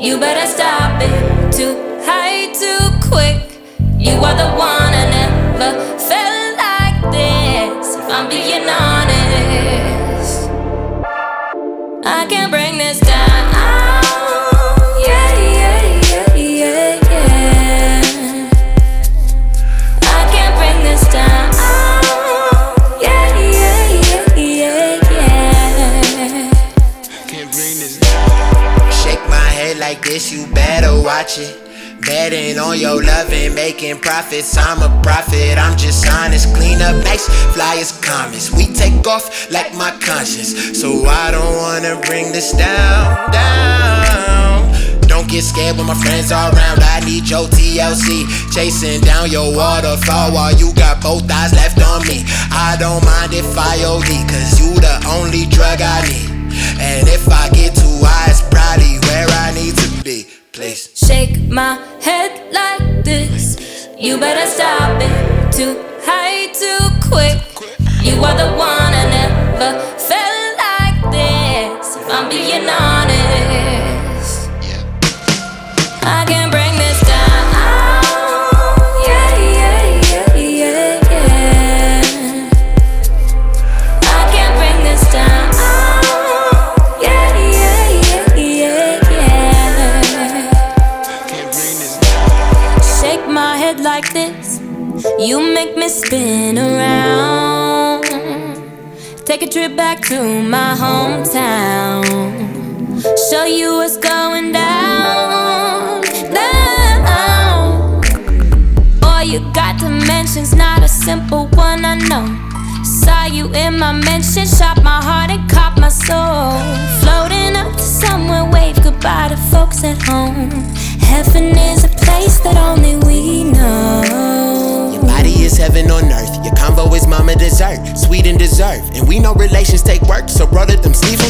You better stop it. Too high too quick. You are the one I never felt like this. If I'm being honest, this down. Shake my head like this, you better watch it. Betting on your love and making profits. I'm a prophet, I'm just honest. Clean up nice, fly as comets. We take off like my conscience. So I don't wanna bring this down, down. Don't get scared when my friends are around. I need your TLC. Chasing down your waterfall while you got both eyes left on me. I don't mind if I OD, cause you the only drug I need. And if I get too high, it's probably where I need to be. Please. My head like this. You better stop it. Too high, too quick. You are the one I never felt like this. If I'm being honest, I can't You make me spin around. Take a trip back to my hometown. Show you what's going down. Down. All you got to mention's not a simple one, I know. Saw you in my mention, shot my heart and caught my soul. Floating up to somewhere, wave goodbye to folks at home. Heaven is a place that only we mama dessert. Sweet and deserve. And we know relations take work, so brother, them sleeves